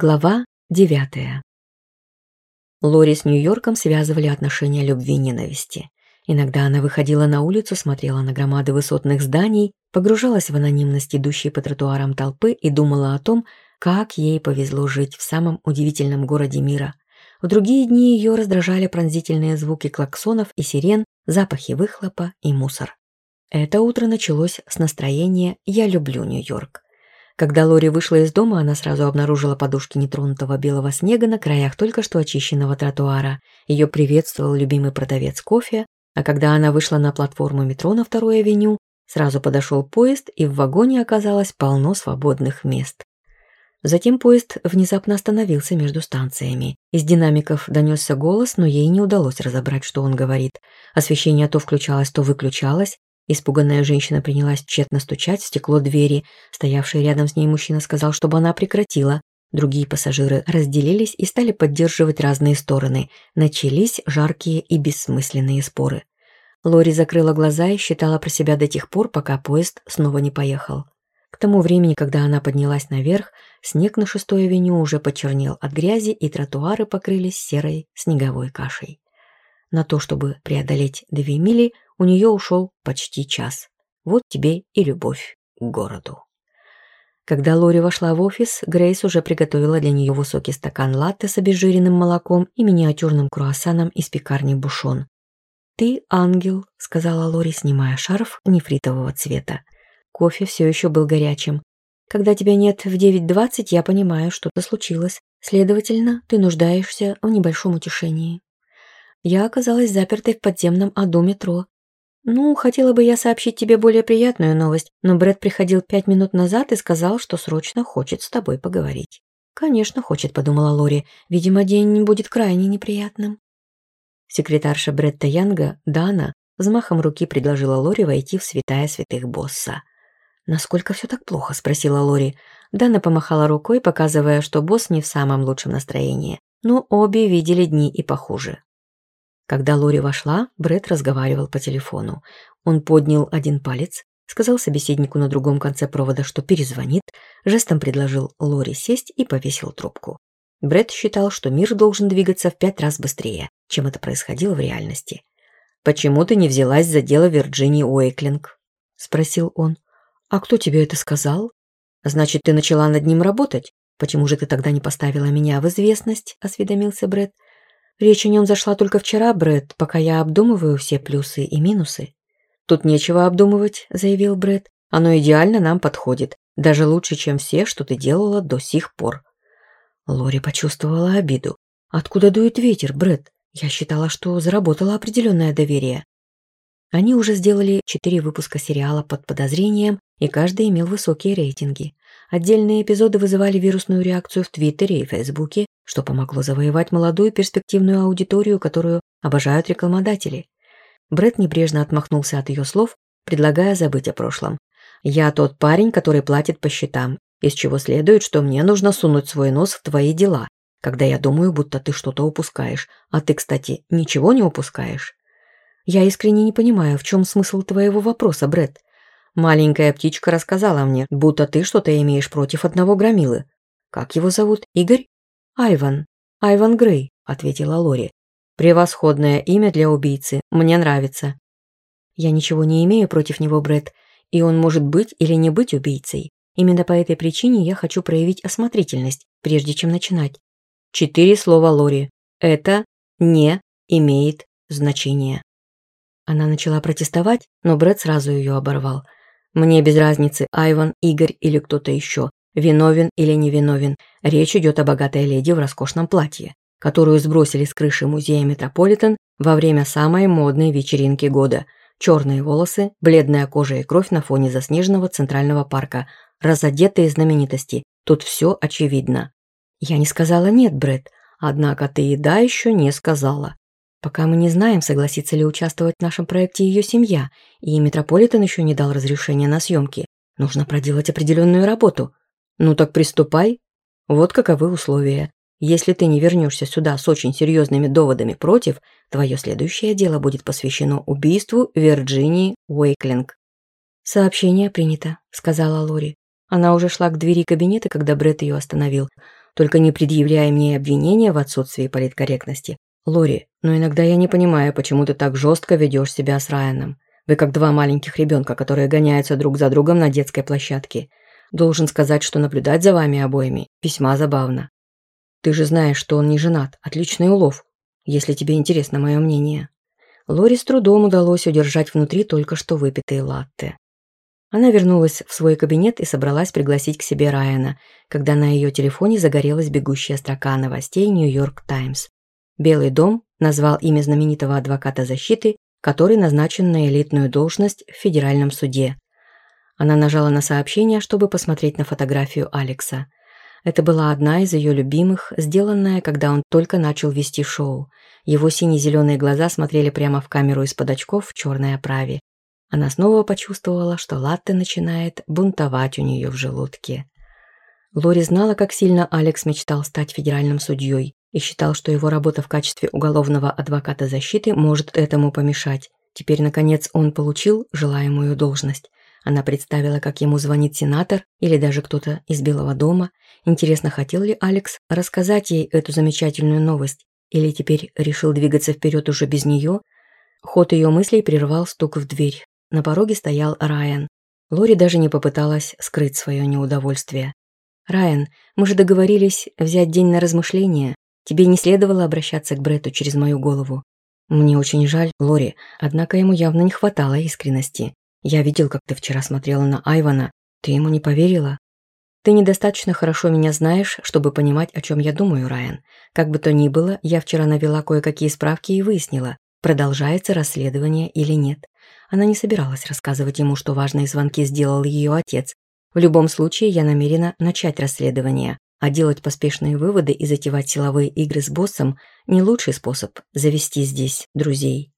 Глава девятая. Лори с Нью-Йорком связывали отношения любви и ненависти. Иногда она выходила на улицу, смотрела на громады высотных зданий, погружалась в анонимность идущей по тротуарам толпы и думала о том, как ей повезло жить в самом удивительном городе мира. В другие дни ее раздражали пронзительные звуки клаксонов и сирен, запахи выхлопа и мусор. Это утро началось с настроения «Я люблю Нью-Йорк». Когда Лори вышла из дома, она сразу обнаружила подушки нетронутого белого снега на краях только что очищенного тротуара. Ее приветствовал любимый продавец кофе, а когда она вышла на платформу метро на второй авеню, сразу подошел поезд, и в вагоне оказалось полно свободных мест. Затем поезд внезапно остановился между станциями. Из динамиков донесся голос, но ей не удалось разобрать, что он говорит. Освещение то включалось, то выключалось, Испуганная женщина принялась тщетно стучать в стекло двери. Стоявший рядом с ней мужчина сказал, чтобы она прекратила. Другие пассажиры разделились и стали поддерживать разные стороны. Начались жаркие и бессмысленные споры. Лори закрыла глаза и считала про себя до тех пор, пока поезд снова не поехал. К тому времени, когда она поднялась наверх, снег на шестой авеню уже почернел от грязи, и тротуары покрылись серой снеговой кашей. На то, чтобы преодолеть две мили, у нее ушел почти час. Вот тебе и любовь к городу. Когда Лори вошла в офис, Грейс уже приготовила для нее высокий стакан латте с обезжиренным молоком и миниатюрным круассаном из пекарни Бушон. «Ты ангел», — сказала Лори, снимая шарф нефритового цвета. Кофе все еще был горячим. «Когда тебя нет в 9.20, я понимаю, что-то случилось. Следовательно, ты нуждаешься в небольшом утешении» я оказалась запертой в подземном аду метро. Ну, хотела бы я сообщить тебе более приятную новость, но Брэд приходил пять минут назад и сказал, что срочно хочет с тобой поговорить. Конечно, хочет, подумала Лори. Видимо, день будет крайне неприятным. Секретарша Бретта Янга, Дана, взмахом руки предложила Лори войти в святая святых босса. «Насколько все так плохо?» – спросила Лори. Дана помахала рукой, показывая, что босс не в самом лучшем настроении. Но «Ну, обе видели дни и похуже. Когда Лори вошла, Брэд разговаривал по телефону. Он поднял один палец, сказал собеседнику на другом конце провода, что перезвонит, жестом предложил Лори сесть и повесил трубку. Брэд считал, что мир должен двигаться в пять раз быстрее, чем это происходило в реальности. «Почему ты не взялась за дело Вирджинии Уэйклинг?» – спросил он. «А кто тебе это сказал?» «Значит, ты начала над ним работать? Почему же ты тогда не поставила меня в известность?» – осведомился Брэд. – Речи зашла только вчера, Брэд, пока я обдумываю все плюсы и минусы. Тут нечего обдумывать, заявил Брэд. Оно идеально нам подходит, даже лучше, чем все, что ты делала до сих пор. Лори почувствовала обиду. Откуда дует ветер, Брэд? Я считала, что заработала определенное доверие. Они уже сделали четыре выпуска сериала под подозрением, и каждый имел высокие рейтинги. Отдельные эпизоды вызывали вирусную реакцию в Твиттере и Фейсбуке, что помогло завоевать молодую перспективную аудиторию, которую обожают рекламодатели. Бред небрежно отмахнулся от ее слов, предлагая забыть о прошлом. «Я тот парень, который платит по счетам, из чего следует, что мне нужно сунуть свой нос в твои дела, когда я думаю, будто ты что-то упускаешь. А ты, кстати, ничего не упускаешь?» «Я искренне не понимаю, в чем смысл твоего вопроса, Бред. Маленькая птичка рассказала мне, будто ты что-то имеешь против одного громилы. Как его зовут? Игорь?» «Айван. Айван Грей», – ответила Лори. «Превосходное имя для убийцы. Мне нравится». «Я ничего не имею против него, Брэд, и он может быть или не быть убийцей. Именно по этой причине я хочу проявить осмотрительность, прежде чем начинать». Четыре слова Лори. «Это не имеет значения». Она начала протестовать, но Брэд сразу ее оборвал. «Мне без разницы, Айван, Игорь или кто-то еще. виновен или невиновен. Речь идет о богатой леди в роскошном платье, которую сбросили с крыши музея Метрополитен во время самой модной вечеринки года. Черные волосы, бледная кожа и кровь на фоне заснеженного центрального парка, разодетые знаменитости. Тут все очевидно. Я не сказала нет, Брэд, однако ты и да еще не сказала. Пока мы не знаем, согласится ли участвовать в нашем проекте ее семья, и Метрополитен еще не дал разрешения на съемки. Нужно проделать определенную работу. «Ну так приступай. Вот каковы условия. Если ты не вернешься сюда с очень серьезными доводами против, твое следующее дело будет посвящено убийству Вирджинии Уэйклинг». «Сообщение принято», — сказала Лори. Она уже шла к двери кабинета, когда Бред ее остановил. «Только не предъявляя мне обвинения в отсутствии политкорректности. Лори, но иногда я не понимаю, почему ты так жестко ведешь себя с Райаном. Вы как два маленьких ребенка, которые гоняются друг за другом на детской площадке. Должен сказать, что наблюдать за вами обоими весьма забавно. Ты же знаешь, что он не женат. Отличный улов, если тебе интересно мое мнение. Лори с трудом удалось удержать внутри только что выпитые латте. Она вернулась в свой кабинет и собралась пригласить к себе Райана, когда на ее телефоне загорелась бегущая строка новостей «Нью-Йорк Таймс». Белый дом назвал имя знаменитого адвоката защиты, который назначен на Она нажала на сообщение, чтобы посмотреть на фотографию Алекса. Это была одна из ее любимых, сделанная, когда он только начал вести шоу. Его сине-зеленые глаза смотрели прямо в камеру из-под очков в черной оправе. Она снова почувствовала, что латте начинает бунтовать у нее в желудке. Лори знала, как сильно Алекс мечтал стать федеральным судьей и считал, что его работа в качестве уголовного адвоката защиты может этому помешать. Теперь, наконец, он получил желаемую должность. Она представила, как ему звонит сенатор или даже кто-то из Белого дома. Интересно, хотел ли Алекс рассказать ей эту замечательную новость? Или теперь решил двигаться вперед уже без нее? Ход ее мыслей прервал стук в дверь. На пороге стоял Райан. Лори даже не попыталась скрыть свое неудовольствие. «Райан, мы же договорились взять день на размышление. Тебе не следовало обращаться к Бретту через мою голову». «Мне очень жаль, Лори, однако ему явно не хватало искренности. Я видел, как ты вчера смотрела на Айвана. Ты ему не поверила? Ты недостаточно хорошо меня знаешь, чтобы понимать, о чем я думаю, Райан. Как бы то ни было, я вчера навела кое-какие справки и выяснила, продолжается расследование или нет. Она не собиралась рассказывать ему, что важные звонки сделал ее отец. В любом случае, я намерена начать расследование, а делать поспешные выводы и затевать силовые игры с боссом – не лучший способ завести здесь друзей.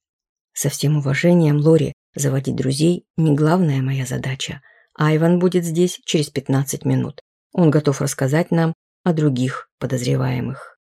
Со всем уважением, Лори, Заводить друзей – не главная моя задача. Айван будет здесь через 15 минут. Он готов рассказать нам о других подозреваемых.